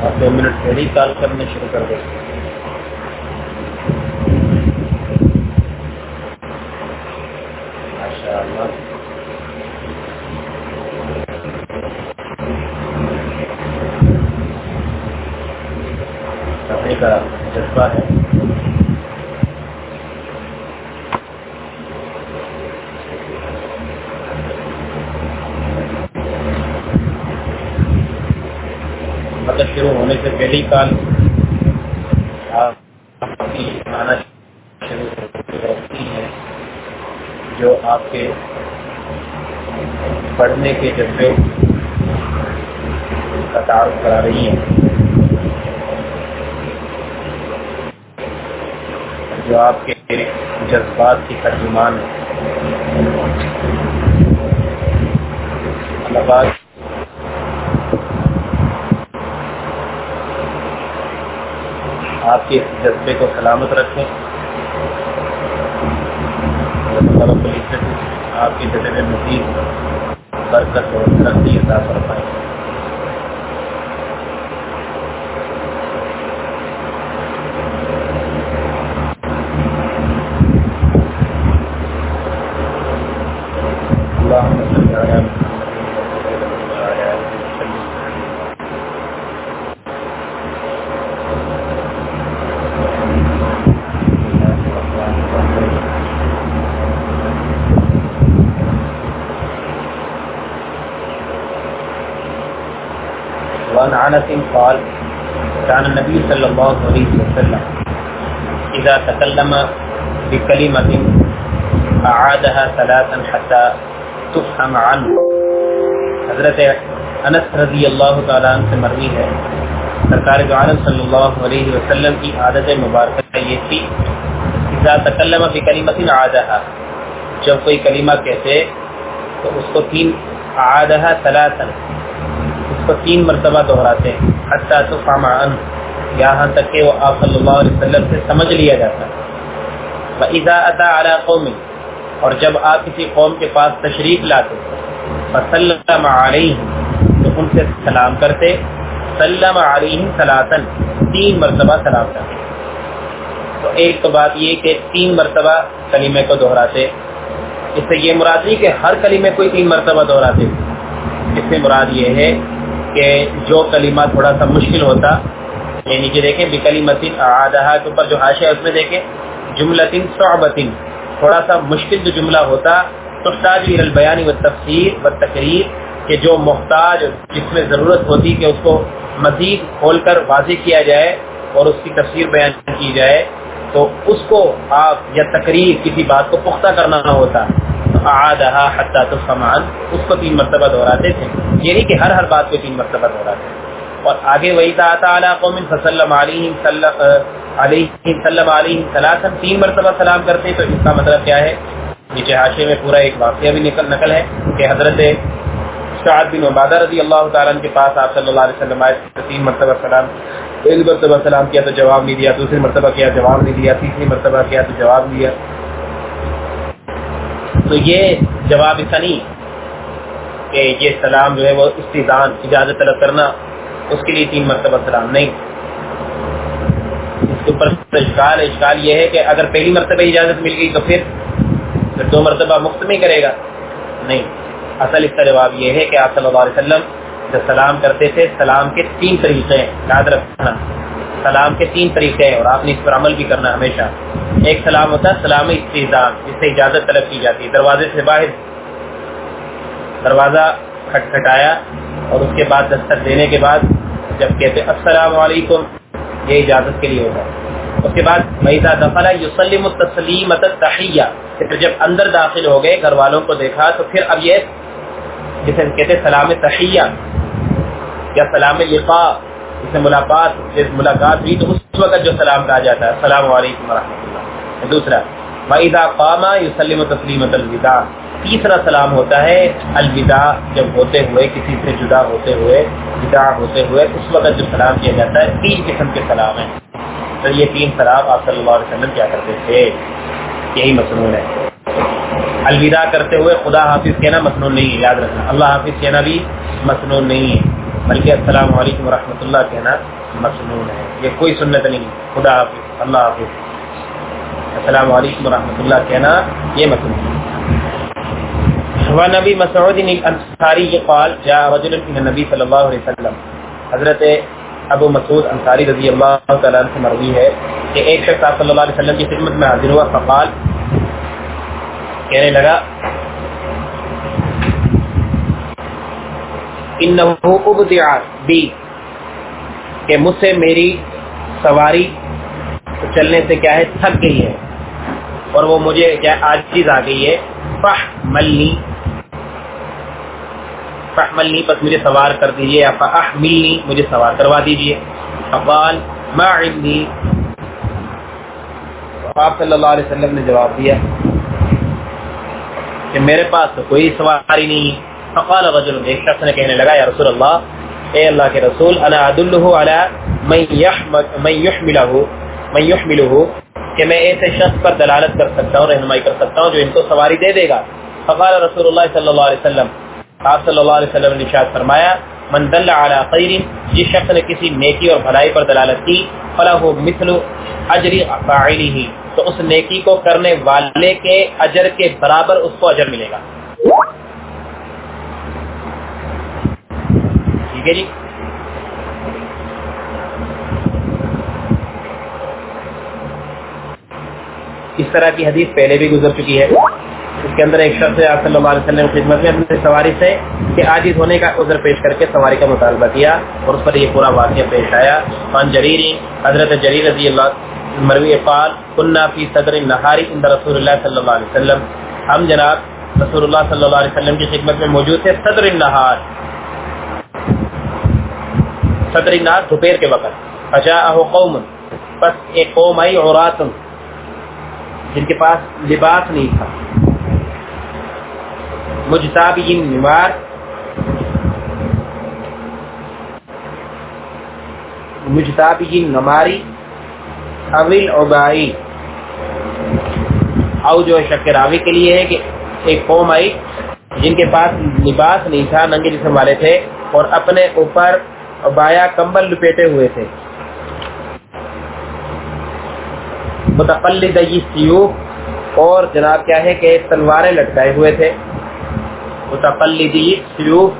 آپ دو منٹ پہلے ہی کال کرنے شروع کر دیں ماشاء اللہ کرنے کا جذبہ ہے مطلب شروع ہونے سے پہلی کال آپ آنا شروع ہوتی ہے جو آپ کے پڑھنے کے جذبے کا تعارف کرا رہی ہیں۔ جو آپ کے جذبات کی ترجمان ہے آپ کے جذبے کو سلامت رکھیں۔ رب العزت آپ کے جذبے مزید برکت اور ترقی عطا فرمائے اللهم صل على محمد وعلى آله وسلم وعن عنس قال، كان النبي صلى الله عليه وسلم إذا تكلم بكلمة أعادها ثلاثا حتى تفهم عنه. حضرت انس رضی اللہ تعالیٰ عنہ سے مروی ہے۔ سرکار جو عالم صلی اللہ علیہ وسلم کی عادت مبارکہ یہ تھی اذا تکلم بکلمت عادها جب کوئی کلمہ کہتے تو اس کو تین عادها ثلاثا اس کو تین مرتبہ دہراتے ہیں۔ حتی یہاں تک کہ وہ آپ صلی اللہ علیہ وسلم سے سمجھ لیا جاتا وَإِذَا أَتَى اور جب آپ کسی قوم کے پاس تشریف لاتے، فسلم علیہم تو ان سے سلام کرتے۔ سلم علیہم سلاتن تین مرتبہ سلام کرتے۔ تو ایک تو بات یہ کہ تین مرتبہ کلمے کو دہراتے۔ اس سے یہ مراد نہیں کہ ہر کلمے کو تین مرتبہ دہراتے۔ اس سے مراد یہ ہے کہ جو کلمہ تھوڑا سا مشکل ہوتا یعنی یہ نیچے دیکھیں بکلیمتن اعادہا کے اوپر جو حاشیہ ہے، اس میں دیکھیں جملتن صعبتن تھوڑا سا مشکل جو جملہ ہوتا، تحتاج الى البیان والتفسیر والتقریر کہ جو محتاج، جس میں ضرورت ہوتی، کہ اس کو مزید کھول کر واضح کیا جائے اور اس کی تفسیر بیان کی جائے، تو اس کو آپ یا تقریر کسی بات کو پختہ کرنا ہوتا۔ اعادہا حتی تفهمان اس کو تین مرتبہ دہراتے تھے. یہ نہیں کہ ہر ہر بات کو تین مرتبہ دہراتے اور آگے وہی تا تعالی قوم فسلم علیہم سلم علیہم سلم علیہم ثلاثا تین مرتبہ سلام کرتے تو اس کا مطلب کیا ہے؟ نیچے حاشے میں پورا ایک واقعہ بھی نکل نقل ہے کہ حضرت سعد بن عبادہ رضی اللہ تعالیٰ کے پاس آپ صلی اللہ علیہ وسلم آئے تین مرتبہ سلام. ایک مرتبہ سلام کیا تو جواب نہیں دیا دوسری مرتبہ کیا جواب نہیں دیا، تیسری مرتبہ کیا تو جواب نہیں دیا. تو یہ جواب ایسا کہ یہ سلام جو ہے وہ استدان اجازت طلب کرنا، اس کے لیے تین مرتبہ سلام نہیں۔ اس کے اوپر اشکال اشکال یہ ہے کہ اگر پہلی مرتبہ اجازت مل گئی تو پھر پھر دو مرتبہ مفت میں کرے گا۔ نہیں۔ اصل اس کا جواب یہ ہے کہ آپ صلی اللہ علیہ وسلم جب سلام کرتے تھے، سلام کے تین طریقے ہیں، یاد رکھنا۔ سلام کے تین طریقے ہیں اور آپ نے اس پر عمل بھی کرنا ہمیشہ۔ ایک سلام ہوتا ہے، سلام استعدان جس سے اجازت طلب کی جاتی ہے۔ دروازے سے باہر۔ دروازہ کھٹکھٹایا اور اس کے بعد دستک دینے کے بعد جب کہتے السلام علیکم، یہ اجازت کے لیے ہوتا ہے۔ اس کے بعد میزا دفلا یوسلم التسلیم تحیہ پھر جب اندر داخل ہو گئے، گھر والوں کو دیکھا، تو پھر اب یہ جسے کہتے سلام تحیہ یا سلام لقاء۔ جس میں ملاقات ملاقات ہوئی تو اس وقت جو سلام کہا جاتا ہے۔ السلام علیکم ورحمۃ اللہ۔ دوسرا وَإِذَا قَامَ يُسَلِّمُ تَسْلِيمَةَ الْوِدَاعَ تیسرا سلام ہوتا ہے الوداع، جب ہوتے ہوئے، کسی سے جدا ہوتے ہوئے ودا ہوتے ہوئے، اس وقت جو سلام کیا جاتا ہے، تین قسم کے سلام ہیں۔ تو یہ تین سلام آپ صلی اللہ علیہ وسلم کیا کرتے تھے؟ یہی مصنون ہے۔ الوداع کرتے ہوئے خدا حافظ کہنا مصنون نہیں ہے، یاد رکھنا۔ اللہ حافظ کہنا بھی مصنون نہیں ہے، بلکہ السلام علیکم ورحمۃ اللہ کہنا مصنون ہے۔ یہ کوئی سنت نہیں، خدا حافظ، اللہ حافظ۔ السلام علیکم ورحمۃ اللہ کہنا یہ مصنون ہے ونبی مسعود انصاری قال، جاء رجل من النبي صلی اللہ علیہ وسلم۔ حضرت ابو مسعود انصاری رضی اللہ تعالی عنہ سے مروی ہے کہ ایک شخص صلی اللہ علیہ وسلم کی خدمت میں حاضر ہوا، فقال کہنے لگا، انہو بی، کہ مجھ سے میری سواری چلنے سے کیا ہے، تھک گئی ہے اور وہ مجھے کیا آج چیز آ گئی ہے فح ملنی فحملنی بس مجھے سوار کر دیجیے، یا فاحملنی، مجھے سوار کروا دیجیے. فقال، ما عندي آپ صلی اللہ علیہ وسلم نے جواب دیا کہ میرے پاس تو کوئی سواری نہیں فقال رجل، ایک شخص نے کہنے لگا، یا رسول اللہ، اے اللہ کے رسول، انا ادلہ علی من يحمل من يحمله من يحمله کہ میں ایسے شخص پر دلالت کر سکتا ہوں، رہنمائی کر سکتا ہوں، جو ان کو سواری دے دے گا۔ فقال رسول اللہ صلی اللہ علیہ وسلم، آپ صلی اللہ علیہ وسلم نے ارشاد فرمایا، من دل علی خیر، جس شخص نے کسی نیکی اور بھلائی پر دلالت کی فلاح مثل اجر فاعله تو اس نیکی کو کرنے والے کے اجر کے برابر اس کو اجر ملے گا۔ ٹھیک ہے جی؟ اس طرح کی حدیث پہلے بھی گزر چکی ہے۔ اس کے اندر ایک شخص ہے، آپ صلی اللہ علیہ وسلم خدمت میں اپنے سواری سے کہ عاجز ہونے کا عذر پیش کر کے سواری کا مطالبہ کیا اور اس پر یہ پورا واقعہ پیش آیا۔ فان جریری، حضرت جریر رضی اللہ مروی قال کننا فی صدر النہاری عند رسول اللہ صلی اللہ علیہ وسلم. ہم جناب رسول اللہ صلی اللہ علیہ وسلم کی خدمت میں موجود تھے صدر النہار۔ صدر النہار دوپہر کے وقت۔ فجاءه قوم، پس ایک قوم آئی عورات جن کے پاس لباس نہیں تھا۔ مجتابین نمار مجتابین، نماری۔ اویل عبائی او جو شکراوی کے لیے ہے کہ ایک قوم آئی جن کے پاس لباس نہیں تھا، ننگے جسم والے تھے اور اپنے اوپر بایا کمبل لپیٹے ہوئے تھے۔ متقلد سیوف اور جناب کیا ہے کہ تلواریں لٹکائے ہوئے تھے۔ متقلدی سیوف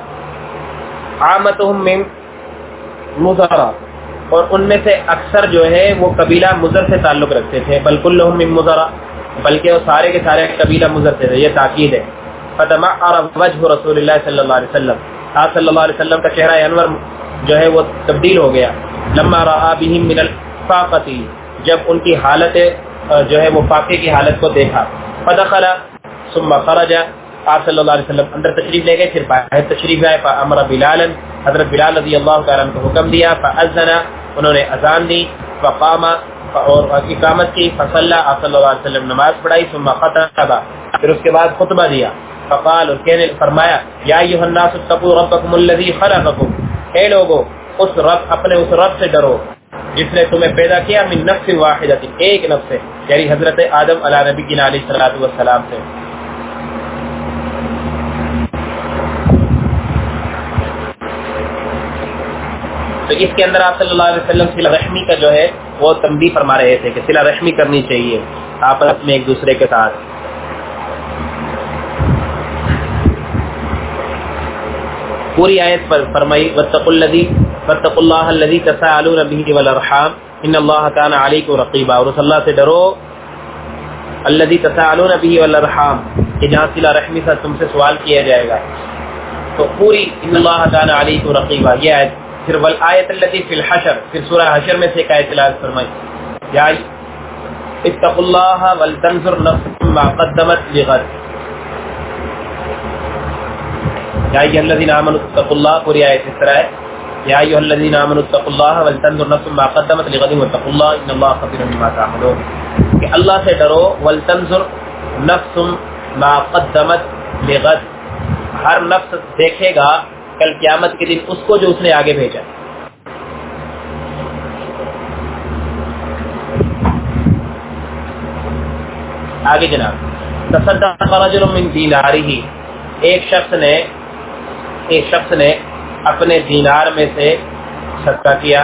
عامتهم من مزرہ اور ان میں سے اکثر جو ہے وہ قبیلہ مزر سے تعلق رکھتے تھے بلکل لهم من بلکہ وہ سارے کے سارے قبیلہ مزر سے تھے، یہ تاکید ہے۔ فتمعر وجه رسول اللہ صلی اللہ علیہ وسلم۔ آپ صلی اللہ علیہ وسلم کا چہرہ انور جو ہے وہ تبدیل ہو گیا۔ لما رہا بهم من الفاقتی جب ان کی حالت جو ہے وہ فاقے کی حالت کو دیکھا۔ فدخل، ثم خرج۔ آپ صلی اللہ علیہ وسلم اندر تشریف لے گئے، پھر باہر تشریف آئے فامر بلال حضرت بلال رضی اللہ تعالیٰ عنہ کو حکم دیا۔ فاذن انہوں نے اذان دی، فقام، اور اقامت کی فصلى آپ صلی اللہ علیہ وسلم نماز پڑھائی، ثم خطب پھر اس کے بعد خطبہ دیا۔ فقال، اور کہنے، فرمایا، یا ایھا الناس، اتقوا ربکم الذی خلقکم۔ اے لوگو، اس رب، اپنے اس رب سے ڈرو، جس نے تمہیں پیدا کیا من نفس واحدہ، ایک نفس سے یعنی حضرت آدم علیہ نبی علیہ الصلوۃ والسلام سے۔ تو اس کے اندر آپ صلی اللہ علیہ وسلم صلہ رحمی کا جو ہے وہ تنبیہ فرما رہے تھے کہ صلہ رحمی کرنی چاہیے آپس میں ایک دوسرے کے ساتھ۔ پوری آیت پر فرمائی، واتقوا الذی واتقوا اللہ الذی تساءلون به والارحام ان اللہ تعالیٰ کان علیکم رقیبا اور اس اللہ سے ڈرو۔ الذی تساءلون به والارحام کہ جہاں صلہ رحمی سے تم سے سوال کیا جائے گا۔ تو پوری ان اللہ کان علیکم رقیبا یہ آیت پھر والآیت التي فی الحشر، پھر سورہ حشر میں سے ایک آیت تلاوت فرمائی۔ یا اتقوا اللہ ولتنظر نفس ما قدمت لغد۔ یا ایھا الذین آمنوا اتقوا اللہ، پوری آیت اس طرح ہے۔ یا ایھا الذین آمنوا اتقوا اللہ ولتنظر نفس ما قدمت لغد واتقوا اللہ، ان اللہ خبیر بما تعملون۔ کہ اللہ سے ڈرو، ولتنظر نفس ما قدمت لغد۔ ہر نفس دیکھے گا کل قیامت کے دن اس کو جو اس نے آگے بھیجا۔ آگے جناب، تصدق رجل من دینارہ ایک شخص نے، ایک شخص نے اپنے دینار میں سے صدقہ کیا،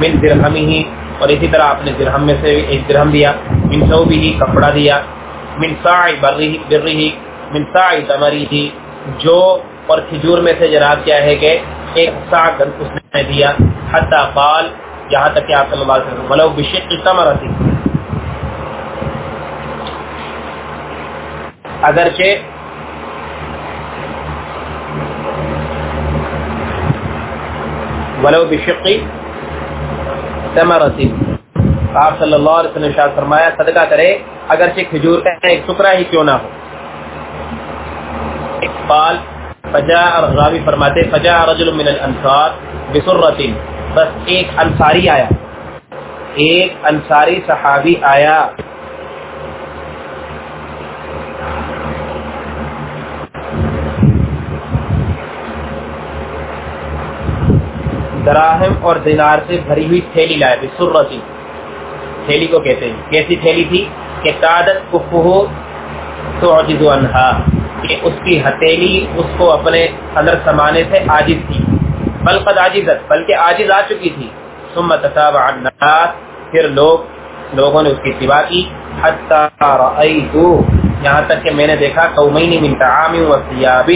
من درہم ہی، اور اسی طرح اپنے درہم میں سے ایک درہم دیا، من سو بھی کپڑا دیا، من ساعی بری ہی، من ساعی تمری ہی، جو اور کھجور میں سے جناب کیا ہے کہ ایک سا اس نے دیا، حتی قال، یہاں تک کہ آپ صلی اللہ علیہ وسلم، ولو بشق تمرتی اگرچہ ولو بشقی تمرتی آپ صلی اللہ علیہ وسلم شاہ فرمایا، صدقہ کرے، اگرچہ کھجور کا ایک ٹکڑا ہی کیوں نہ ہو۔ قال فجاء راوی فرماتے فجاء رجل من الانصار بسرۃ بس ایک انصاری آیا۔ ایک انصاری صحابی آیا۔ دراہم اور دینار سے بھری ہوئی تھیلی لائے بسرۃ تھیلی کو کہتے ہیں۔ کیسی تھیلی تھی؟ کہ تعدت کفہ تعجز عنہا۔ کہ اس کی ہتیلی اس کو اپنے اندر سمانے سے عاجز تھی۔ بلقد عاجزت بلکہ عاجز آ چکی تھی۔ ثم تتابع الناس پھر لوگ لوگوں نے اس کی اتباع کی۔ حتی رأیتو یہاں تک کہ میں نے دیکھا قومین من تعام و ثیاب۔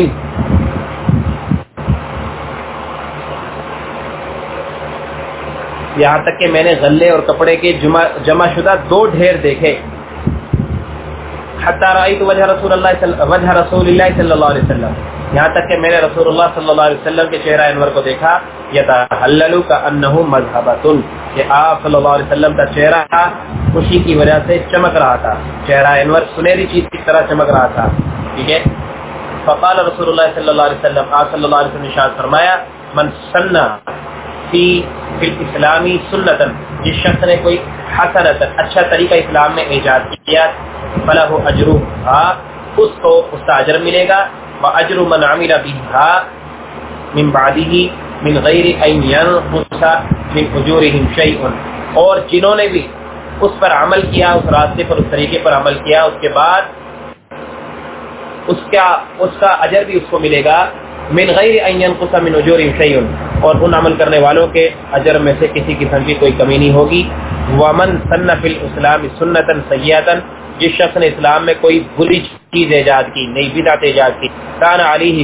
یہاں تک کہ میں نے غلے اور کپڑے کے جمع, جمع شدہ دو ڈھیر دیکھے۔ حتی رأیت وجہ رسول اللہ وجہ رسول اللہ صلی اللہ علیہ وسلم. یہاں تک کہ میں نے رسول اللہ صلی اللہ علیہ وسلم کے چہرہ انور کو دیکھا یتحلل کا انہو کہ آپ صلی اللہ علیہ وسلم کا چہرہ خوشی کی وجہ سے چمک رہا تھا۔ چہرہ انور سنہری چیز کی طرح چمک رہا تھا۔ ٹھیک ہے؟ فقال رسول اللہ صلی اللہ علیہ وسلم، آپ صلی اللہ علیہ وسلم نے شاہد فرمایا، من سنہ فی فی الاسلامی سنتن جس شخص نے کوئی حسنت اچھا طریقہ اسلام میں ایجاد کیا فلاح اجرو اس کو اس کا اجر ملے گا واجر من عمل بها من بعده من غیر ان ينقص من اجورهم شيء اور جنہوں نے بھی اس پر عمل کیا، اس راستے پر، اس طریقے پر عمل کیا، اس کے بعد اس کا اس کا اجر بھی اس کو ملے گا من غیر ان ينقص من اجورهم شيء، اور ان عمل کرنے والوں کے اجر میں سے کسی قسم کی کوئی کمی نہیں ہوگی۔ ومن سن فی الاسلام سنتا سیئتا جس شخص نے اسلام میں کوئی بری چیز ایجاد کی، نئی بدعت ایجاد کی، کان علی ہی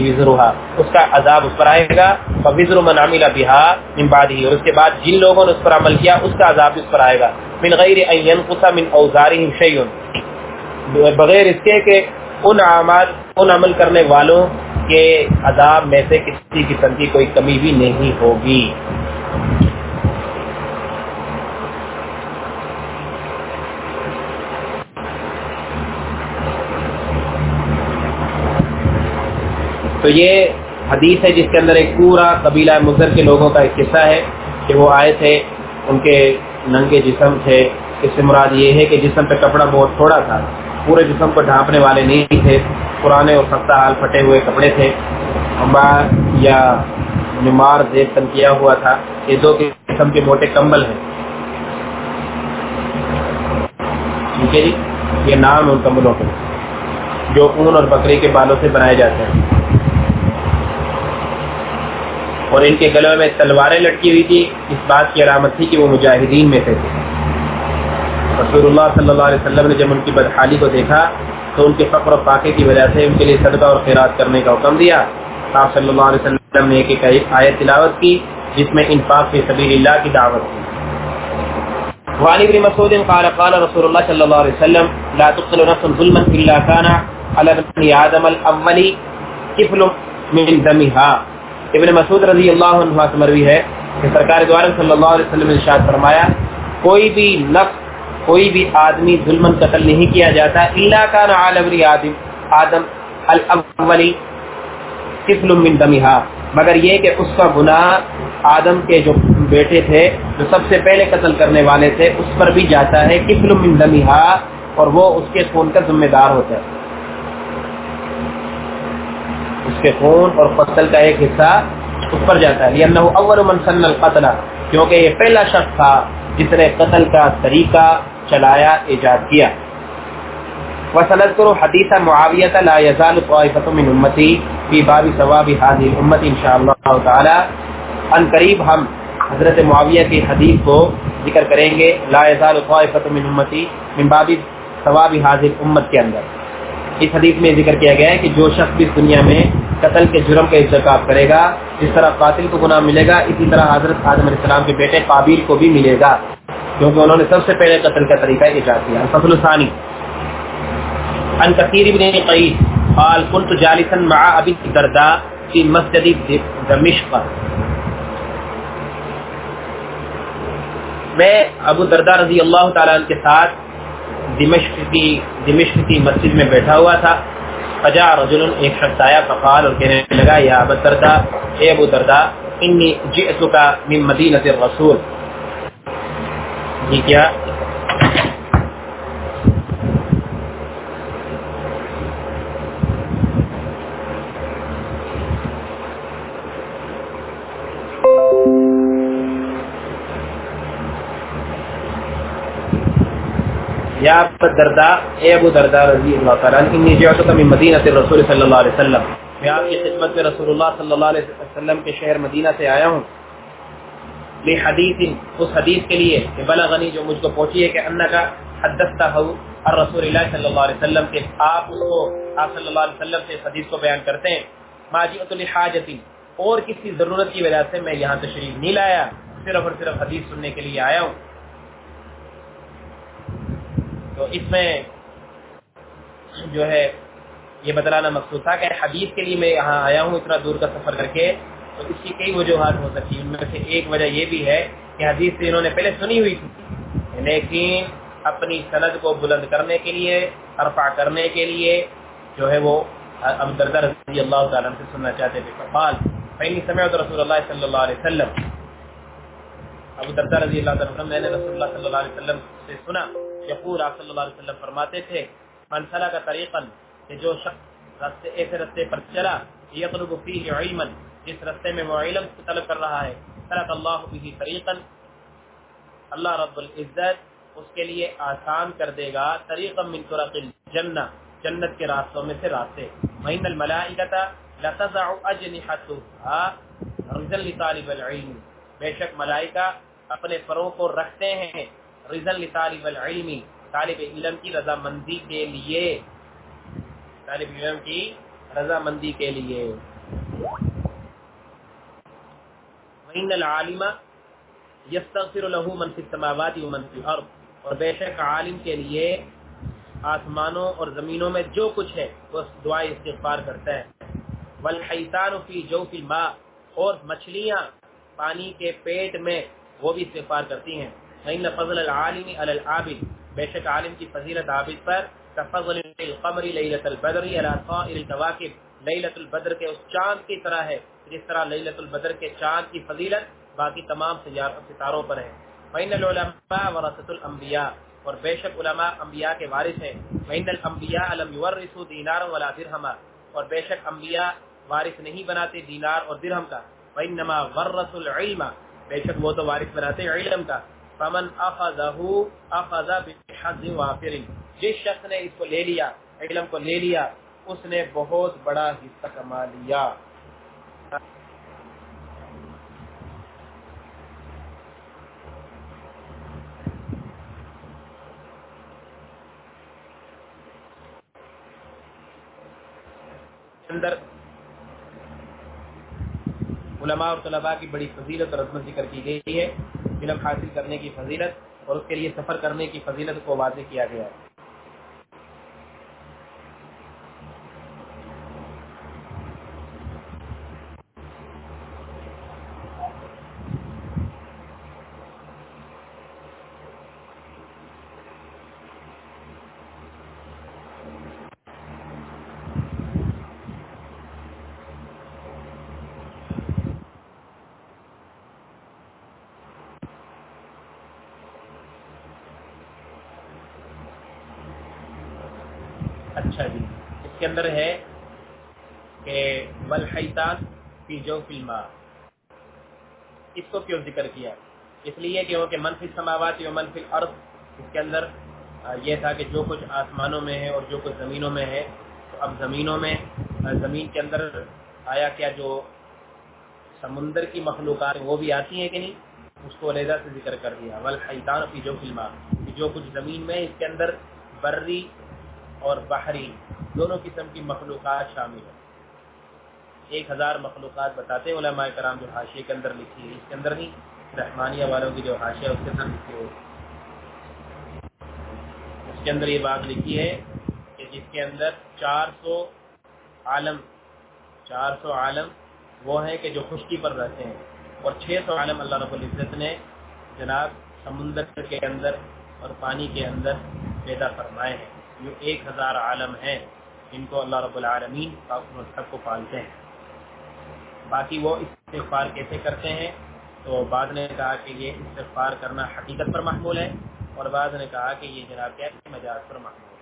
اس کا عذاب اس پر آئے گا۔ فوزر من عمل بها من بعده، اور اس کے بعد جن لوگوں نے اس پر عمل کیا، اس کا عذاب اس پر آئے گا۔ من غیر ان ينقص من اوزارهم شيء۔ بغیر اس کے کہ ان اعمال، ان عمل کرنے والوں کے عذاب میں سے کسی قسم کی کوئی کمی بھی نہیں ہوگی۔ تو یہ حدیث ہے جس کے اندر ایک پورا قبیلہ مضر کے لوگوں کا ایک قصہ ہے کہ وہ آئے تھے، ان کے ننگے جسم تھے۔ اس سے مراد یہ ہے کہ جسم پہ کپڑا بہت تھوڑا تھا۔ پورے جسم کو ڈھانپنے والے نہیں تھے، پرانے اور سستا حال پھٹے ہوئے کپڑے تھے۔ امبار یا نمار زیب تن کیا ہوا تھا یہ دو قسم کے موٹے کمبل ہیں۔ ٹھیک ہے جی؟ یہ نام ان کمبلوں کے، جو اون اور بکری کے بالوں سے بنائے جاتے ہیں۔ اور ان کے گلوں میں تلواریں لٹکی ہوئی تھی، اس بات کی علامت تھی کہ وہ مجاہدین میں سے تھے۔ رسول اللہ صلی اللہ علیہ وسلم نے جب ان کی بدحالی کو دیکھا تو ان کے فقر و فاقے کی وجہ سے ان کے لیے صدقہ اور خیرات کرنے کا حکم دیا۔ آپ صلی اللہ علیہ وسلم نے ایک ایک آیت تلاوت کی، جس میں انفاق فی سبیل اللہ کی دعوت کی وعن ابن مسعود قال قال رسول الله صلى الله عليه وسلم، لا تقتل نفس ظلما الا كان على ابن ادم الاول كفل من دمها. ابن مسعود رضی اللہ عنہ سے مروی ہے کہ سرکار دوارم صلی اللہ علیہ وسلم نے ارشاد فرمایا، کوئی بھی نفس کوئی بھی آدمی ظلم قتل نہیں کیا جاتا، الا کان عالم آدم آدم الاولی قفل من دمها مگر یہ کہ اس کا گناہ آدم کے جو بیٹے تھے، جو سب سے پہلے قتل کرنے والے تھے، اس پر بھی جاتا ہے قفل من دمها اور وہ اس کے خون کا ذمہ دار ہوتا ہے۔ اس کے خون اور قتل کا ایک حصہ اس پر جاتا ہے۔ اول من سن القتل۔ کیونکہ یہ پہلا شخص تھا جس نے قتل کا طریقہ چلایا، ایجاد کیا۔ وسنذكر حدیث معاویت لا يزال من امتی فی باب ثواب هذه الامه ان شاء تعالی ان قریب ہم حضرت معاویہ کی حدیث کو ذکر کریں گے۔ لا یزال طائفه من امتی من باب ثواب هذه الامه کے اندر۔ اس حدیث میں ذکر کیا گیا ہے کہ جو شخص اس دنیا میں قتل کے جرم کا ارتکاب کرے گا، جس طرح قاتل کو گناہ ملے گا، اسی طرح حضرت آدم علیہ السلام کے بیٹے قابیل کو بھی ملے گا۔ کیونکہ انہوں نے سب سے پہلے قتل کا طریقہ ایجاد کیا۔ فصل ثانی عن كثير بن قيس قال كنت جالسا مع ابي الدرداء في مسجد دمشق. میں ابو درداء رضی اللہ تعالی عنہ کے ساتھ دمشق کی دمشق کی مسجد میں بیٹھا ہوا تھا۔ فجا رجل، ایک شخص آیا، فقال اور کہنے لگا، یا ابو درداء اے ابو دردا انی جئتک من مدینۃ الرسول. یہ کیا؟ یا دردا، اے ابو دردا رضی اللہ تعالی عنہ، انی جئتک من مدینہ الرسول صلی اللہ علیہ وسلم۔ میں آپ کی خدمت میں رسول اللہ صلی اللہ علیہ وسلم کے شہر مدینہ سے آیا ہوں۔ لی حدیث، اس حدیث کے لیے کہ بلغنی جو مجھ کو پہنچی ہے کہ انکا حدثتا ہو الرسول اللہ صلی اللہ علیہ وسلم کہ آپ اس کو، آپ صلی اللہ علیہ وسلم سے اس حدیث کو بیان کرتے ہیں۔ ما جئت لحاجتی اور کسی ضرورت کی وجہ سے میں یہاں تشریف نہیں لایا، صرف اور صرف حدیث سننے کے لیے آیا ہوں۔ تو اس میں جو ہے یہ بتلانا مقصود تھا کہ حدیث کے لیے میں یہاں آیا ہوں اتنا دور کا سفر کر کے تو اس کی کئی وجوہات ہو سکتی ہیں۔ ان میں سے ایک وجہ یہ بھی ہے کہ حدیث سے انہوں نے پہلے سنی ہوئی تھی۔ لیکن اپنی سند کو بلند کرنے کے لیے ارفع کرنے کے لیے جو ہے وہ اب دردہ رضی اللہ تعالیٰ سے سننا چاہتے تھے۔ فقال فینی سمعت رسول اللہ صلی اللہ علیہ وسلم۔ ابو دردہ رضی اللہ تعالیٰ میں نے رسول اللہ صلی اللہ علیہ وسلم سے سنا یقول آپ صلی اللہ علیہ وسلم فرماتے تھے منسلہ کا طریقا، کہ جو شخص رستے ایسے رستے پر چلا، یطلب فیہ علما، جس رستے میں وہ علم طلب کر رہا ہے، سلک اللہ به طریقا، اللہ رب العزت اس کے لیے آسان کر دے گا، طریقا من طرق الجنہ، جنت کے راستوں میں سے راستے۔ وَإِنَّ الْمَلَائِكَةَ لَتَضَعُ أَجْنِحَتُهَا رِزًا لِطَالِبَ الْعِلْمِ۔ بے شک ملائکہ اپنے پروں کو رکھتے ہیں رزن لطالب العلم، طالب علم کی رضا مندی کے لیے۔ طالب علم کی رضا مندی کے لیے۔ وَإِنَّ الْعَالِمَ يَسْتَغْفِرُ لَهُ مَنْ فِي السَّمَاوَاتِ وَمَنْ فِي الْأَرْضِ۔ اور بے شک عالم کے لیے آسمانوں اور زمینوں میں جو کچھ ہے، وہ دعائیں استغفار کرتا ہے۔ وَالْحَيْتَانُ فِي جَوْفِ الْمَاءِ۔ اور مچھلیاں پانی کے پیٹ میں وہ بھی استغفار کرتی ہیں۔ فإن فضل العالم على العابد بے شک عالم کی فضیلت عابد پر تفضل القمر لیلۃ البدر على سائر الكواكب لیلۃ البدر کے اس چاند کی طرح ہے جس طرح لیلۃ البدر کے چاند کی فضیلت باقی تمام ستاروں پر ہے فإن العلماء ورثۃ الانبیاء اور بے شک علماء انبیاء کے وارث ہیں فإن الانبیاء لم يورثوا دینارا ولا درہما اور بے شک انبیاء وارث نہیں بناتے دینار اور درہم کا وانما ورثوا العلم بے شک وہ تو وارث بناتے علم کا فمن اخذه اخذ بحظ وافر. جس شخص نے اس کو لے لیا، علم کو لے لیا، اس نے بہت بڑا حصہ کما لیا۔ اندر علماء اور طلباء کی بڑی فضیلت اور عظمت ذکر کی گئی ہے۔ علم حاصل کرنے کی فضیلت اور اس کے لیے سفر کرنے کی فضیلت کو واضح کیا گیا۔ ہے اچھا جی۔ اس کے اندر ہے کہ بلحیطان فی جو فلما اس کو کیوں ذکر کیا؟ اس لیے کہ وہ کہ منفی سماوات یا منفی عرض اس کے اندر یہ تھا کہ جو کچھ آسمانوں میں ہے اور جو کچھ زمینوں میں ہے۔ تو اب زمینوں میں زمین کے اندر آیا کیا جو سمندر کی مخلوقات وہ بھی آتی ہیں کہ نہیں؟ اس کو علیحدہ سے ذکر کر دیا۔ ولحیطان فی جو فلما جو کچھ زمین میں، اس کے اندر بری اور بحری، دونوں قسم کی مخلوقات شامل ہیں۔ ایک ہزار مخلوقات بتاتے ہیں، علماء کرام جو حاشیے کے اندر لکھی ہے اس کے اندر نہیں، رحمانیہ والوں کی جو حاشیہ اس کے اندر لکھی ہے اس کے اندر یہ بات لکھی ہے کہ جس کے اندر چار سو عالم، چار سو عالم وہ ہیں کہ جو خشکی پر رہتے ہیں۔ اور چھ سو عالم اللہ رب العزت نے جناب سمندر کے اندر اور پانی کے اندر پیدا فرمائے ہیں۔ جو ایک ہزار عالم ہیں، جن کو اللہ رب العالمین سب کو پالتے ہیں۔ باقی وہ استغفار کیسے کرتے ہیں؟ تو بعد نے کہا کہ یہ استغفار کرنا حقیقت پر محمول ہے اور بعد نے کہا کہ یہ جناب کیا مجاز پر محمول ہے۔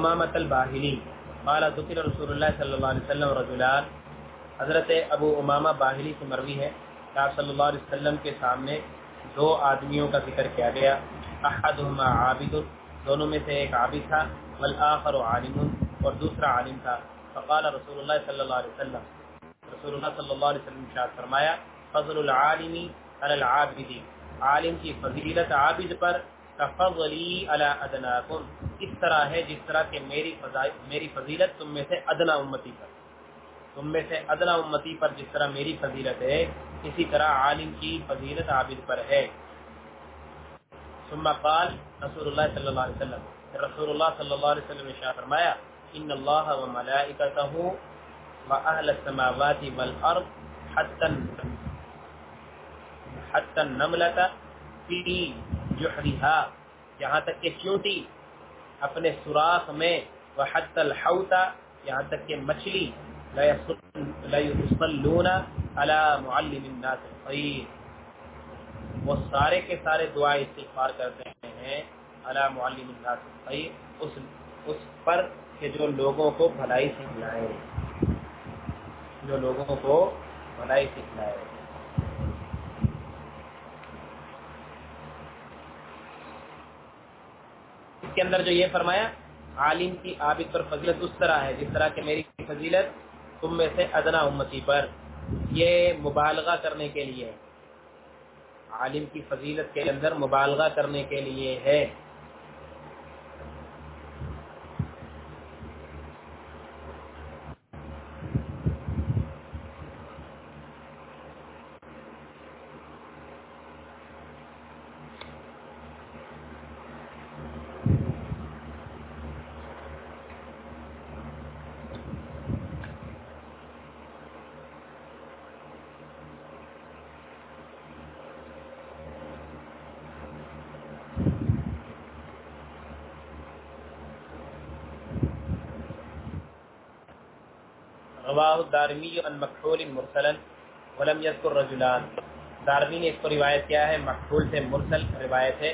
امامت الباہلی قال ذکر رسول اللہ صلی اللہ علیہ وسلم رجلان. حضرت ابو امامہ باہلی سے مروی ہے. کہ آپ صلی اللہ علیہ وسلم کے سامنے دو آدمیوں کا ذکر کیا گیا. احدهما عابد، دونوں میں سے ایک عابد تھا. والآخر عالم اور دوسرا عالم تھا. فقال رسول اللہ صلی اللہ علیہ وسلم. رسول اللہ صلی اللہ علیہ وسلم شاہد فرمایا، فضل العالم علی العابد عالم کی فضیلت عابد پر تفضلی علی ادناکم۔ اس طرح ہے جس طرح کہ میری میری فضیلت تم میں سے ادنا امتی پر۔ تم میں سے ادنا امتی پر جس طرح میری فضیلت ہے، اسی طرح عالم کی فضیلت عابد پر ہے۔ ثم قال رسول اللہ صلی اللہ علیہ وسلم۔ رسول اللہ صلی اللہ علیہ وسلم نے شاہ فرمایا، ان اللہ و ملائکتہ و اہل السماوات والارض حتی حتی النملة فی جحریها یہاں تک کہ چونٹی اپنے سوراخ میں، وحت الحوتا یہاں تک کہ مچھلی لون علی معلم الناس الخیر وہ سارے کے سارے دعائیں استغفار کرتے ہیں علی معلم الناس الخیر اس اس پر کہ جو لوگوں کو بھلائی سکھلائے۔ جو لوگوں کو بھلائی سکھلائے۔ اس کے اندر جو یہ فرمایا، عالم کی عابد پر فضیلت اس طرح ہے، جس طرح کہ میری فضیلت تم میں سے ادنا امتی پر۔ یہ مبالغہ کرنے کے لیے، عالم کی فضیلت کے اندر مبالغہ کرنے کے لیے ہے۔ رواہ الدارمی عن مکحول مرسلا ولم یذکر رجلان. دارمی نے اس کو روایت کیا ہے مکحول سے مرسل روایت ہے،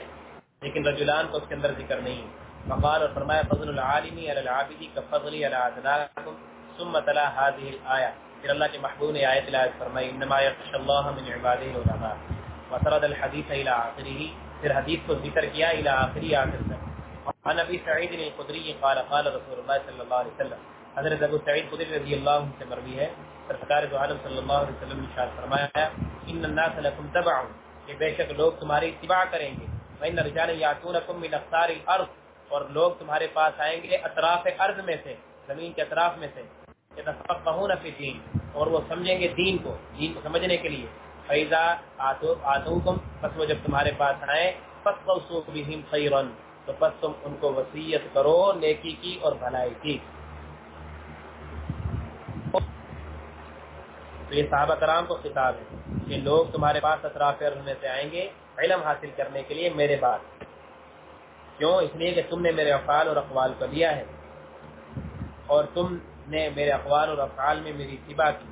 لیکن رجلان کو اس کے اندر ذکر نہیں۔ مقال اور فرمایا، فضل العالمی علی العابدی کا کفضلی علی ادناکم ثم تلا هذه الآیہ۔ پھر اللہ کے محبوب نے آیت الایت فرمائی، انما یخش اللہ من عباده العلماء وسرد الحدیث الى آخره۔ پھر حدیث کو ذکر کیا، الى آخری آخر تک۔ عن ابی سعید الخدری قال قال رسول اللہ صلی اللہ علیہ وسلم حضرت ابو سعید خدری رضی اللہ عنہ سے مروی ہے۔ سرکار دو عالم صلی اللہ علیہ وسلم نے ارشاد فرمایا ہے ان الناس لكم تبع کہ بے شک لوگ تمہاری اتباع کریں گے۔ وان رجال یاتونکم من اقطار الارض اور لوگ تمہارے پاس آئیں گے اطراف ارض میں سے، زمین کے اطراف میں سے۔ یتفقهون فی دین اور وہ سمجھیں گے دین کو دین کو سمجھنے کے لیے۔ فیضا آتو آتوکم پس وہ جب تمہارے پاس آئیں فقصوا بهم خیرا تو پس تم ان کو وصیت کرو، نیکی کی اور بھلائی کی۔ تو یہ صحابہ کرام کو خطاب ہے کہ لوگ تمہارے پاس اطراف عرض میں سے آئیں گے، علم حاصل کرنے کے لیے میرے بات کیوں؟ اس لیے کہ تم نے میرے افعال اور اقوال کو لیا ہے۔ اور تم نے میرے اقوال اور افعال میں میری اتباع کی۔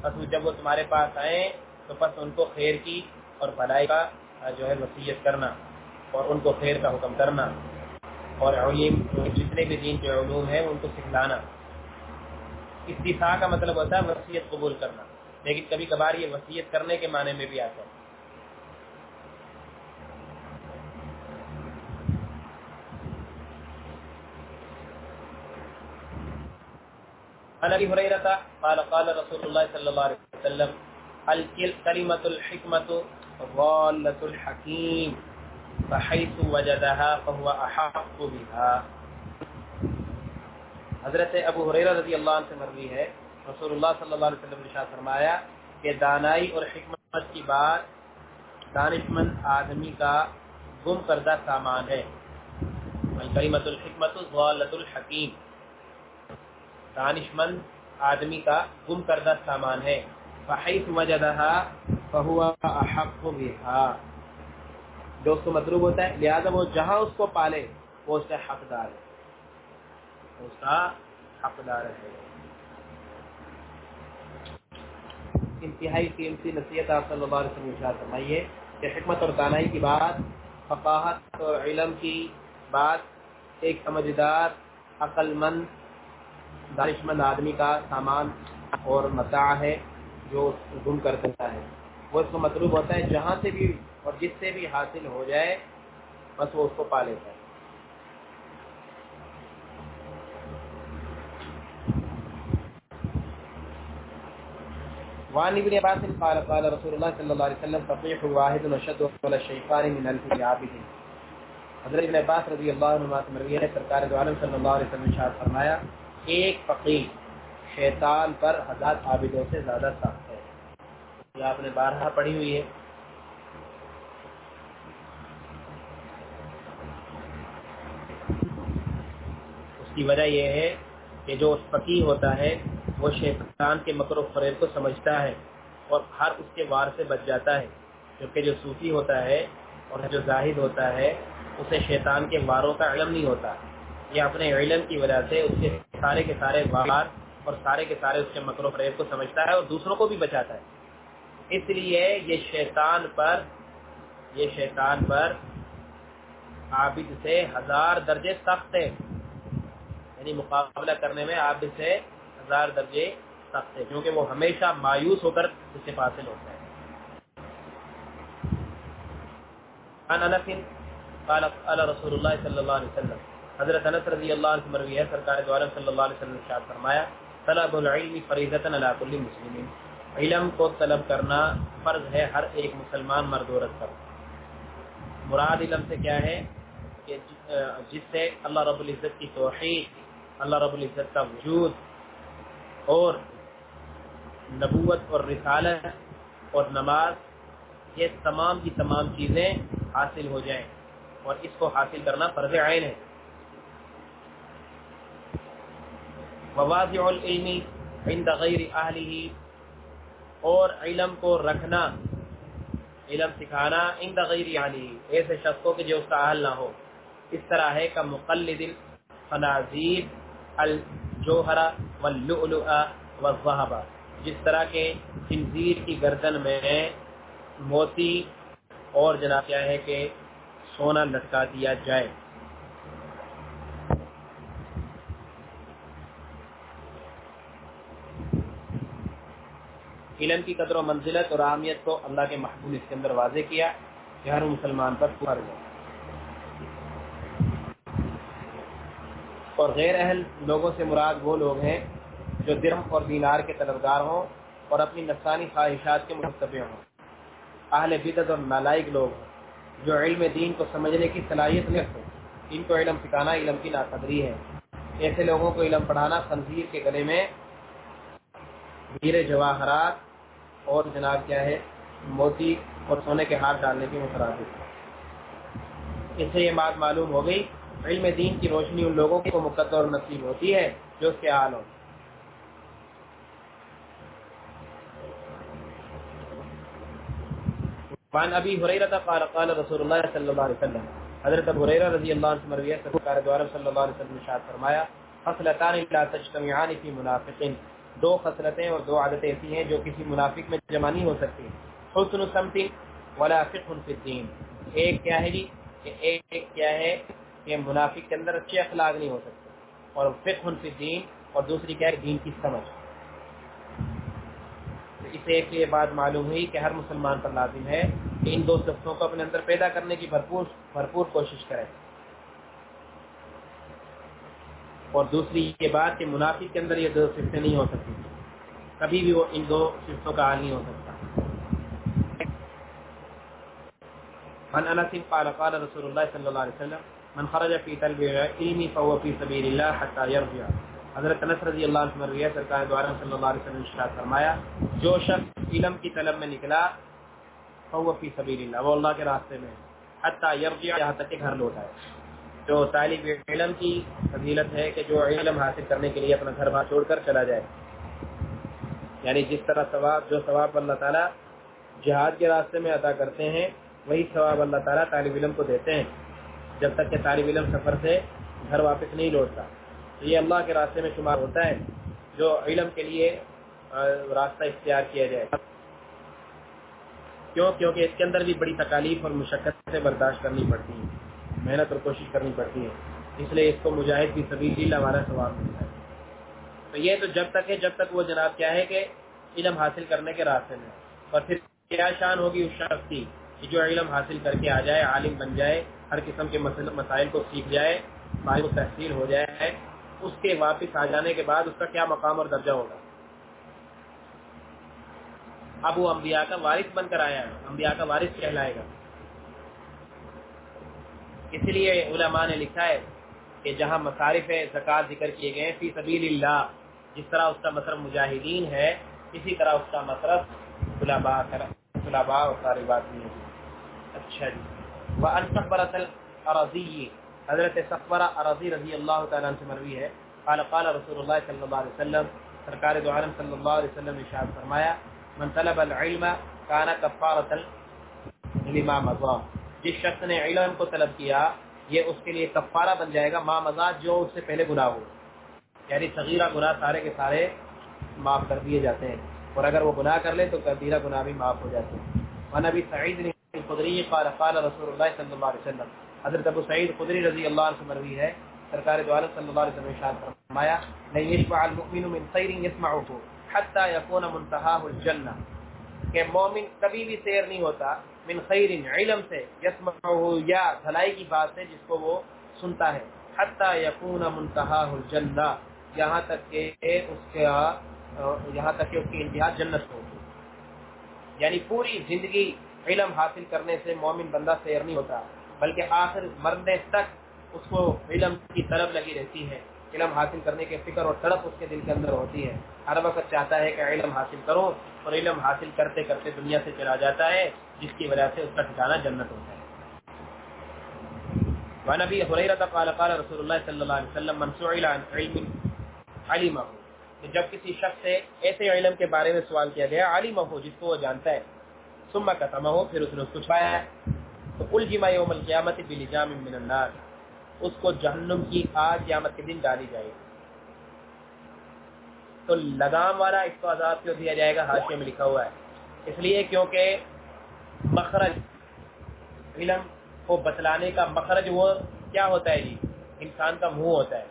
بس جب وہ تمہارے پاس آئیں، تو بس ان کو خیر کی اور بھلائی کا جو ہے وصیت کرنا اور ان کو خیر کا حکم کرنا۔ اور علم جتنے بھی دین کے علوم ہیں، ان کو سکھلانا۔ استفاع کا مطلب ہوتا ہے وصیت قبول کرنا۔ لیکن کبھی کبھار یہ وصیت کرنے کے معنی میں بھی آتا ہے۔ عن ابي هريره قال قال رسول الله صلى الله عليه وسلم الكلمه الحكمه ضاله الحكيم؟ فحيث وجدها فهو احق بها. حضرت ابو ہریرہ رضی اللہ عنہ سے مروی ہے۔ رسول اللہ صلی اللہ علیہ وسلم نے ارشاد فرمایا کہ دانائی اور حکمت کی بات دانشمند آدمی کا گم کردہ سامان ہے۔ الکلمۃ الحکمت ضالۃ الحکیم۔ دانشمند آدمی کا گم کردہ سامان ہے۔ فحیث وجدہا فہو احق بها جو اس کو مطلوب ہوتا ہے، لہذا وہ جہاں اس کو پالے، وہ اس کا حقدار ہے۔ اس کا حقدار ہے۔ انتہائی قیمتی نصیحت آپ صلی اللہ علیہ وسلم فرمائیے کہ حکمت اور دانائی کی بات، فقاہت اور علم کی بات ایک سمجھدار عقل مند دانش مند آدمی کا سامان اور متاع ہے جو گم کر سکتا ہے۔ وہ اس کو مطلوب ہوتا ہے جہاں سے بھی اور جس سے بھی حاصل ہو جائے، بس وہ اس کو پا لیتا ہے۔ وعن ابن عباس قال قال رسول الله صلى الله عليه وسلم فقيح واحد وشد ولا الشيطان من الف عابد حضرت ابن عباس رضی اللہ عنہ سے مروی ہے، سرکار دو عالم صلی اللہ علیہ وسلم نے فرمایا، ایک فقیہ شیطان پر ہزار عابدوں سے زیادہ سخت ہے. یہ آپ نے بارہا پڑھی ہوئی ہے۔ اس کی وجہ یہ ہے کہ جو فقی ہوتا ہے، وہ شیطان کے مکر و فریب کو سمجھتا ہے اور ہر اس کے وار سے بچ جاتا ہے۔ کیونکہ جو صوفی ہوتا ہے اور جو زاہد ہوتا ہے، اسے شیطان کے واروں کا علم نہیں ہوتا۔ یہ اپنے علم کی وجہ سے اس کے سارے کے سارے وار اور سارے کے سارے اس کے مکر و فریب کو سمجھتا ہے اور دوسروں کو بھی بچاتا ہے۔ اس لیے یہ شیطان پر، یہ شیطان پر عابد سے ہزار درجے سخت ہے یعنی مقابلہ کرنے میں عابد سے ہزار درجے سخت ہے کیونکہ وہ ہمیشہ مایوس ہو کر اس سے فاصل ہوتا ہے۔ عن انس قال قال رسول اللہ صلی اللہ علیہ وسلم، حضرت انس رضی اللہ عنہ مروی ہے، سرکار دو عالم صلی اللہ علیہ وسلم نے ارشاد فرمایا، طلب العلم فریضۃ علی کل مسلم علم کو طلب کرنا فرض ہے ہر ایک مسلمان مرد عورت پر۔ مراد علم سے کیا ہے؟ کہ جس سے اللہ رب العزت کی توحید اللہ رب العزت کا وجود اور نبوت اور رسالت اور نماز، یہ تمام کی تمام چیزیں حاصل ہو جائیں اور اس کو حاصل کرنا فرض عین ہے۔ العلم عند غیر اہلہ اور علم کو رکھنا، علم سکھانا عند غیر اہلہ۔ ایسے شخص کو کہ جو اس کا اہل نہ ہو۔ اس طرح ہے کا مقلد الفنازیر الجوہرا واللؤلؤ والذهب جس طرح کے خنزیر کی گردن میں موتی اور جناب کیا ہے کہ سونا لٹکا دیا جائے۔ علم کی قدر و منزلت اور اہمیت کو اللہ کے محبوب اس کے اندر واضح کیا۔ کہ ہر مسلمان پر فرض ہے اور غیر اہل لوگوں سے مراد وہ لوگ ہیں جو درم اور دینار کے طلبگار ہوں اور اپنی نفسانی خواہشات کے مرتبے ہوں۔ اہل بدت اور نالائق لوگ ہوں جو علم دین کو سمجھنے کی صلاحیت نہیں رکھتے ان کو علم سکھانا علم کی ناقدری ہے۔ ایسے لوگوں کو علم پڑھانا خنزیر کے گلے میں۔ ہیرے جواہرات، اور جناب کیا ہے، موتی اور سونے کے ہاتھ ڈالنے کی مترادف۔ اس سے یہ بات معلوم ہو گئی علم دین کی روشنی ان لوگوں کو مقدر اور نصیب ہوتی ہے جو اس کے حال ہو وعن ابي هريره قال قال رسول الله صلى الله عليه وسلم، حضرت ابو هريره رضی اللہ عنہ مروی ہے سرکار دو عالم صلی اللہ علیہ وسلم نے ارشاد فرمایا، خصلتان لا تجتمعان في منافق دو خصلتیں اور دو عادتیں ایسی ہیں جو کسی منافق میں جمع نہیں ہو سکتی۔ حسن سمت ولا فقه في الدين ایک کیا ہے جی؟ ایک کیا ہے کہ منافق کے اندر اچھے اخلاق نہیں ہو سکتے۔ اور فقہ فی دین اور دوسری کیا دین کی سمجھ۔ اسے ایک یہ بات معلوم ہوئی کہ ہر مسلمان پر لازم ہے کہ ان دو صفتوں کو اپنے اندر پیدا کرنے کی بھرپور بھرپور کوشش کرے۔ اور دوسری یہ بات کہ منافق کے اندر یہ دو صفتیں نہیں ہو سکتی۔ کبھی بھی وہ ان دو صفتوں کا حال نہیں ہو سکتا۔ من انس قال قال رسول الله صلى الله عليه وسلم من خرج في طلب علم فهو في سبيل الله حتى يرجع. حضرت انس رضی اللہ عنہ مروی ہے سرکار دوارا صلی اللہ علیہ وسلم ارشاد فرمایا، جو شخص علم کی طلب میں نکلا، فهو في سبيل الله، وہ اللہ کے راستے میں حتى يرجع، یہاں تک کہ گھر لوٹ آئے۔ جو طالب علم کی فضیلت ہے کہ جو علم حاصل کرنے کے لیے اپنا گھر بار چھوڑ کر چلا جائے۔ یعنی جس طرح ثواب، جو ثواب اللہ تعالی جہاد کے راستے میں عطا کرتے ہیں، وہی ثواب اللہ تعالیٰ طالب علم کو دیتے ہیں۔ جب تک کہ طالب علم سفر سے گھر واپس نہیں لوٹتا۔ تو یہ اللہ کے راستے میں شمار ہوتا ہے جو علم کے لیے راستہ اختیار کیا جائے۔ کیوں؟ کیونکہ اس کے اندر بھی بڑی تکالیف اور مشقت سے برداشت کرنی پڑتی ہے۔ محنت اور کوشش کرنی پڑتی ہے۔ اس لیے اس کو مجاہد کی سبھی لیل ہمارا ثواب ملتا ہے۔ تو یہ تو جب تک ہے، جب تک وہ جناب کیا ہے کہ علم حاصل کرنے کے راستے میں۔ اور پھر کیا شان ہوگی اس شخص کی جو علم حاصل کر کے آ جائے، عالم بن جائے ہر قسم کے مسائل کو سیکھ جائے و تحصیل ہو جائے، اس کے واپس آ جانے کے بعد اس کا کیا مقام اور درجہ ہوگا؟ اب وہ انبیاء کا وارث بن کر آیا ہے، انبیاء کا وارث کہلائے گا۔ اس لیے علماء نے لکھا ہے کہ جہاں مصارف زکوٰۃ ذکر کیے گئے فی سبیل اللہ، جس طرح اس کا مطلب مجاہدین ہے، اسی طرح اس کا مطلب علماء طلباء اور طالبات بھی اچھا جی۔ وہ انصبرت الرضی حضرت صفرہ ارضی رضی اللہ تعالیٰ عنہ سے مروی ہے. قال قال رسول اللہ صلی اللہ علیہ وسلم، سرکار دو عالم صلی اللہ علیہ وسلم اشارت فرمایا، من طلب العلم کانا کفارت لما مضا جس شخص نے علم کو طلب کیا، یہ اس کے لیے کفارہ بن جائے گا، ما مضا جو اس سے پہلے گناہ ہو. یعنی صغیرہ گناہ سارے کے سارے معاف کر دیے جاتے ہیں، اور اگر وہ گناہ کر لے تو کبیرہ گناہ بھی معاف ہو جاتے ہیں. ونبی سعید خدری قال قال رسول اللہ صلی اللہ علیہ وسلم۔ حضرت ابو سعید خدری رضی اللہ عنہ مروی ہے۔ سرکار دو عالم صلی اللہ علیہ وسلم ارشاد فرمایا نہیں یشبع المؤمن من خیر يسمعه حتى يكون منتهاه الجنہ۔ کہ مومن کبھی بھی سیر نہیں ہوتا، من خیر علم سے یسمعه یا بھلائی کی بات سے جس کو وہ سنتا ہے۔ حتى يكون منتهاه الجنہ۔ یہاں تک کہ اس کا، یہاں تک کہ اس کی انتہا جنت ہو یعنی پوری زندگی علم حاصل کرنے سے مومن بندہ سیر نہیں ہوتا، بلکہ آخر مرنے تک اس کو علم کی طلب لگی رہتی ہے۔ علم حاصل کرنے کے فکر اور تڑپ اس کے دل کے اندر ہوتی ہے۔ ہر وقت چاہتا ہے کہ علم حاصل کرو اور علم حاصل کرتے کرتے دنیا سے چلا جاتا ہے، جس کی وجہ سے اس کا ٹھکانا جنت ہوتا ہے۔ ونبی حریرت قال قال رسول اللہ صلی اللہ علیہ وسلم، من سئل عن علم علمہ جب کسی شخص سے ایسے علم کے بارے میں سوال کیا گیا عالم ہو جس کو وہ جانتا ہے ثم قتمہ ہو پھر اس نے اس کو چھپایا تو کل جمع یوم القیامت بلجام من النار۔ اس کو جہنم کی آج قیامت کے دن ڈالی جائے گی۔ تو لگام والا اس کو عذاب کیوں دیا جائے گا؟ حاشیے میں لکھا ہوا ہے۔ اس لیے کیونکہ مخرج، علم کو بتلانے کا مخرج وہ کیا ہوتا ہے جی؟ انسان کا منہ ہوتا ہے۔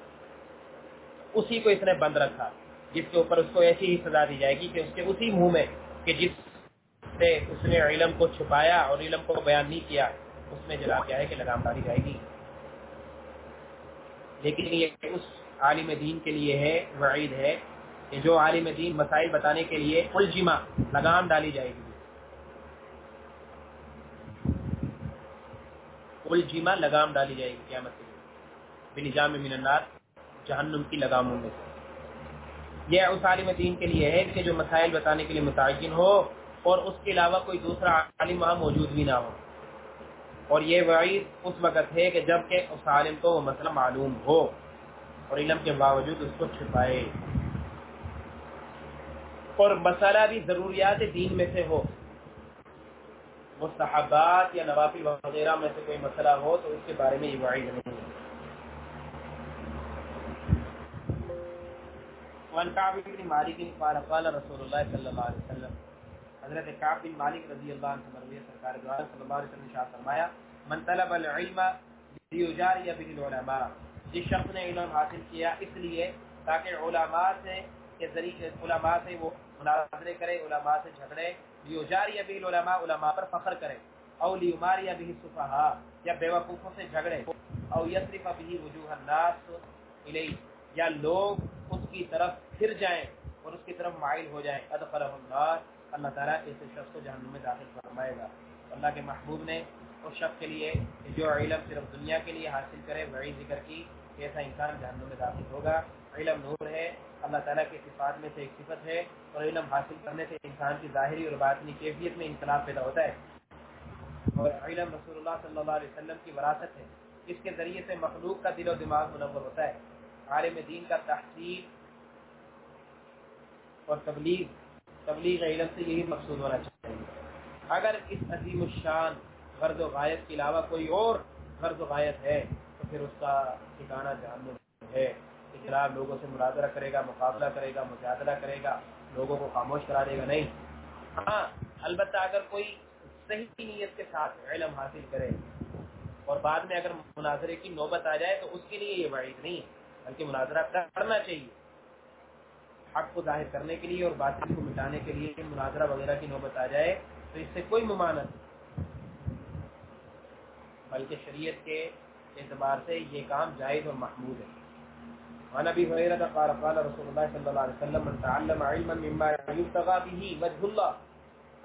اسی کو اس نے بند رکھا، جس کے اوپر اس کو ایسی ہی سزا دی جائے گی کہ اس کے اسی منہ میں کہ جس سے اس نے علم کو چھپایا اور علم کو بیان نہیں کیا، اس میں جلا کیا ہے کہ لگام ڈالی جائے گی۔ لیکن یہ اس عالم دین کے لیے ہے، وعید ہے کہ جو عالم دین مسائل بتانے کے لیے الجما لگام ڈالی جائے گی۔ الجما لگام ڈالی جائے گی قیامت کے لیے بنجام من النار، جہنم کی لگاموں میں۔ سے یہ اس عالم دین کے لیے ہے کہ جو مسائل بتانے کے لیے متعین ہو۔ اور اس کے علاوہ کوئی دوسرا عالم وہاں موجود بھی نہ ہو۔ اور یہ وعید اس وقت ہے کہ جبکہ اس عالم کو وہ مسئلہ معلوم ہو اور علم کے باوجود اس کو چھپائے۔ اور مسئلہ بھی ضروریات دین میں سے ہو، مستحبات یا نوافل وغیرہ میں سے کوئی مسئلہ ہو تو اس کے بارے میں یہ وعید نہیں ہے۔ وان کعب بن مالک قال قال رسول اللہ صلی اللہ علیہ وسلم حضرت کعب بن مالک رضی اللہ عنہ مروی سرکار دو صلی اللہ علیہ وسلم نے فرمایا، من طلب العلم لیجاری به العلماء جس شخص نے علم حاصل کیا، اس لیے تاکہ علماء سے کے ذریعے، علماء سے وہ مناظرے کرے، علماء سے جھگڑے لیجاری به العلماء، علماء پر فخر کرے، او لیماری به الصفحاء یا بیوقوفوں سے جھگڑے، او یصرف به وجوه الناس الی یا لوگ اس کی طرف پھر جائیں اور اس کی طرف مائل ہو جائیں۔ ادخلہ النار۔ اللہ تعالیٰ اس شخص کو جہنم میں داخل فرمائے گا۔ اللہ کے محبوب نے اس شخص کے لیے جو علم صرف دنیا کے لیے حاصل کرے وہی ذکر کی کہ ایسا انسان جہنم میں داخل ہوگا۔ علم نور ہے، اللہ تعالیٰ کی صفات میں سے ایک صفت ہے اور علم حاصل کرنے سے انسان کی ظاہری اور باطنی کیفیت میں انقلاب پیدا ہوتا ہے۔ اور علم رسول اللہ صلی اللہ علیہ وسلم کی وراثت ہے۔ اس کے ذریعے سے مخلوق کا دل و دماغ منور ہوتا ہے۔ عالم دین کا تحصیل اور تبلیغ تبلیغ علم سے یہی مقصود ہونا چاہیے۔ اگر اس عظیم الشان غرض و غایت کے علاوہ کوئی اور غرض و غایت ہے، تو پھر اس کا ٹھکانہ جہنم ہے۔ اخلاف لوگوں سے مرادرہ کرے گا، مقابلہ کرے گا، مجادلہ کرے گا، لوگوں کو خاموش کرا دے گا۔ نہیں۔ ہاں البتہ اگر کوئی صحیح نیت کے ساتھ علم حاصل کرے اور بعد میں اگر مناظرے کی نوبت آ جائے، تو اس کے لیے یہ وعید نہیں، بلکہ مناظرہ کرنا چاہیے۔ حق کو ظاہر کرنے کے لیے اور باطل کو مٹانے کے لیے مناظرہ وغیرہ کی نوبت آ جائے تو اس سے کوئی ممانت بلکہ شریعت کے اعتبار سے یہ کام جائز اور محمود ہے۔ عن ابي هريره قال قال رسول الله صلى الله عليه وسلم، من تعلم علما مما يبتغى به وجه الله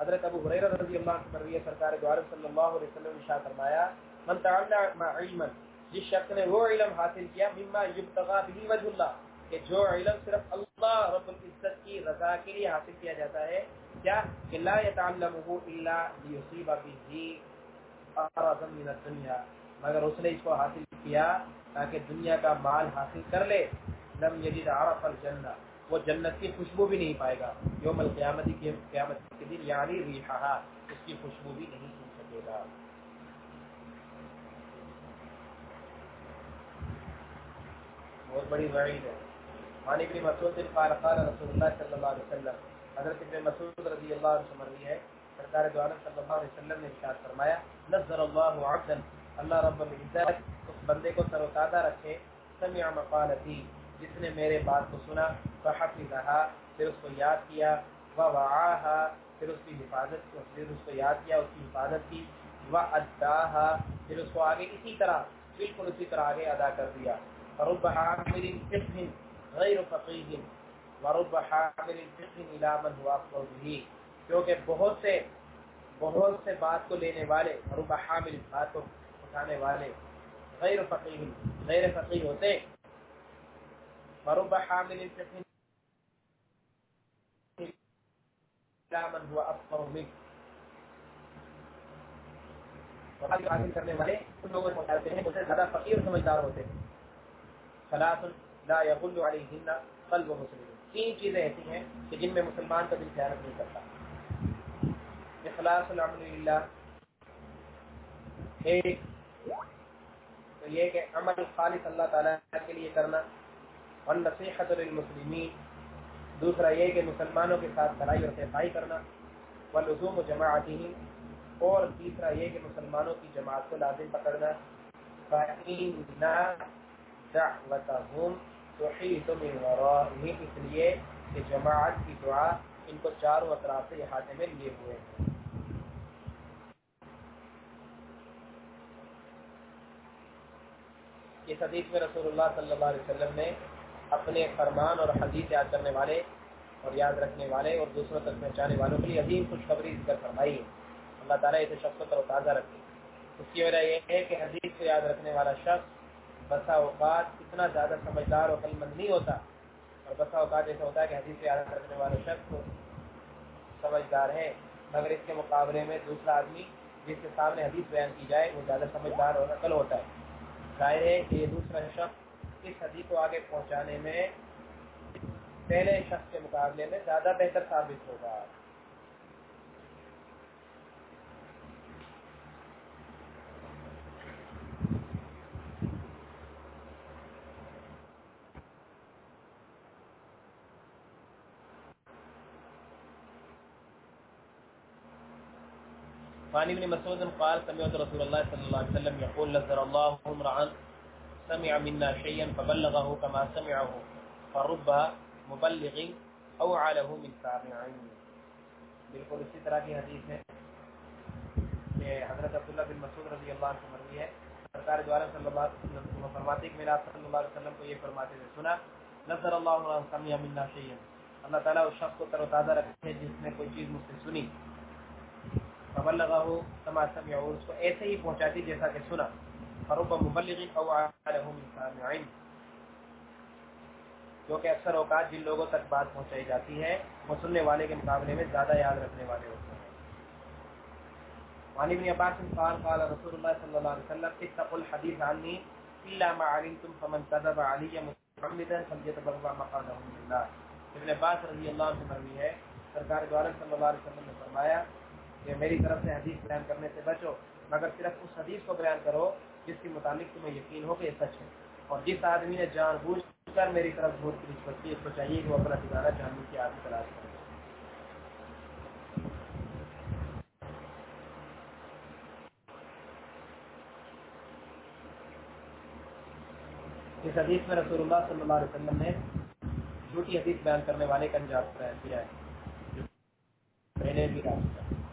حضرت ابو هريره رضی اللہ عنہ مروی سرکار دو عالم صلی اللہ علیہ وسلم نے ارشاد فرمایا، من تعلم علما جس شخص نے وہ علم حاصل کیا، مما يبتغى به وجه الله کہ جو علم صرف اللہ رب العزت کی رضا کے لیے حاصل کیا جاتا ہے، کیا؟ کہ لا يتعلمه الا ليصيب به ارضا من الدنيا۔ مگر اس نے اس کو حاصل کیا تاکہ دنیا کا مال حاصل کر لے۔ لم یجد عرف الجنہ۔ وہ جنت کی خوشبو بھی نہیں پائے گا۔ یوم القیامت کی قیامت کے دن یعنی ریحہ اس کی خوشبو بھی نہیں سن سکے گا۔ بہت بڑی وعید ہے۔ مانی ابن مسعود قال قال رسول اللہ صلی اللہ علیہ وسلم، حضرت ابن مسعود رضی اللہ عنہ سے مروی ہے، سرکار دو عالم صلی اللہ علیہ وسلم نے ارشاد فرمایا نظر اللہ عبدا، اللہ رب العزت اس بندے کو سر و تازہ رکھے، سمع مقالتی، جس نے میرے بات کو سنا فحفظها پھر اس کو یاد کیا ووعاها پھر اس کی حفاظت کی، پھر اس کو یاد کیا، اس کی حفاظت کی واداها پھر اس کو آگے اسی طرح، بالکل اسی طرح آگے ادا کر دیا۔ فرب حامل فقه غیر فقیه ورب حامل فقه الى من هو افضل به، کیونکہ بہت سے بہت سے بات کو لینے والے رب حامل بات کو اٹھانے والے غیر فقیہ غیر فقیہ ہوتے ورب حامل فقه الى من هو افضل منه حاصل کرنے والے، ان لوگوں کو ہیں اسے زیادہ فقیر سمجھدار ہوتے ہیں۔ ثلاث لا يغل عليهن قلب مسلم۔ تین چیزیں ایسی ہیں کہ جن میں مسلمان کا دل خیانت نہیں کرتا۔ اخلاص العمل للہ۔ ایک تو یہ کہ عمل خالص اللہ تعالیٰ کے لیے کرنا والنصیحت للمسلمین۔ دوسرا یہ کہ مسلمانوں کے ساتھ بھلائی اور صفائی کرنا۔ واللزوم جماعتهم۔ اور تیسرا یہ کہ مسلمانوں کی جماعت کو لازم پکڑنا۔ فَإِنَّ دعوتهم تحیط من اس لیے کہ جماعت کی دعا ان کو چاروں اطراف سے احاطے میں لیے ہوئے ہیں۔ اس حدیث میں رسول اللہ صلی اللہ علیہ وسلم نے اپنے فرمان اور حدیث یاد کرنے والے اور یاد رکھنے والے اور دوسروں تک پہنچانے والوں کے لیے عظیم خوشخبری ذکر فرمائی۔ ہے اللہ تعالیٰ اسے شخص پر تازہ رکھے۔ اس کی وجہ یہ ہے کہ حدیث کو یاد رکھنے والا شخص بسا اوقات اتنا زیادہ سمجھدار اور مند نہیں ہوتا۔ اور بسا اوقات ایسا ہوتا ہے کہ حدیث کو یاد رکھنے والا شخص سمجھدار ہے مگر اس کے مقابلے میں دوسرا آدمی جس کے سامنے حدیث بیان کی جائے، وہ زیادہ سمجھدار اور عقل ہوتا ہے۔ ظاہر ہے کہ یہ دوسرا شخص اس حدیث کو آگے پہنچانے میں پہلے شخص کے مقابلے میں زیادہ بہتر ثابت ہوگا۔ فانی ابن مسعود قال سمعت رسول الله صلى الله عليه وسلم يقول نذر الله امرا سمع منا شيئا فبلغه كما سمعه، فرب مبلغ او عليه من سامعين بالکل اسی طرح کی حدیث ہے کہ حضرت عبداللہ بن مسعود رضی اللہ عنہ مروی ہے۔ سرکار دوارا صلی اللہ علیہ وسلم فرماتے کہ میرا صلی اللہ علیہ وسلم کو یہ فرماتے ہوئے سنا نظر اللہ علیہ سمع منا شیئا اللہ تعالیٰ اس شخص کو تر و تازہ رکھتے ہیں جس نے کوئی چیز مجھ سے سنی۔ خبر لگا ہو سما سمع اور اس کو ایسے ہی پہنچاتی جیسا کہ سنا۔ فرب مبلغ او علیہ سامعین جو کہ اکثر اوقات جن لوگوں تک بات پہنچائی جاتی ہے، وہ سننے والے کے مقابلے میں زیادہ یاد رکھنے والے ہوتے ہیں۔ وعن ابن عباس قال قال رسول الله صلى الله عليه وسلم، اتقوا الحديث عني الا ما علمتم، فمن كذب علي متعمدا فليتبرأ مقعده من النار ابن عباس رضی اللہ عنہ مروی ہے۔ سرکار دو عالم صلی اللہ علیہ وسلم نے فرمایا کہ میری طرف سے حدیث بیان کرنے سے بچو، مگر صرف اس حدیث کو بیان کرو جس کے متعلق تمہیں یقین ہو کہ یہ سچ ہے۔ اور جس آدمی نے جان بوجھ کر میری طرف بہت کی نسبت کی اس کو چاہیے کہ وہ اپنا ٹھکانا جاننے کی آدمی تلاش کرے۔ اس حدیث میں رسول اللہ صلی اللہ علیہ وسلم نے جھوٹی حدیث بیان کرنے والے کا انجام کیا ہے۔ میں نے بھی راستہ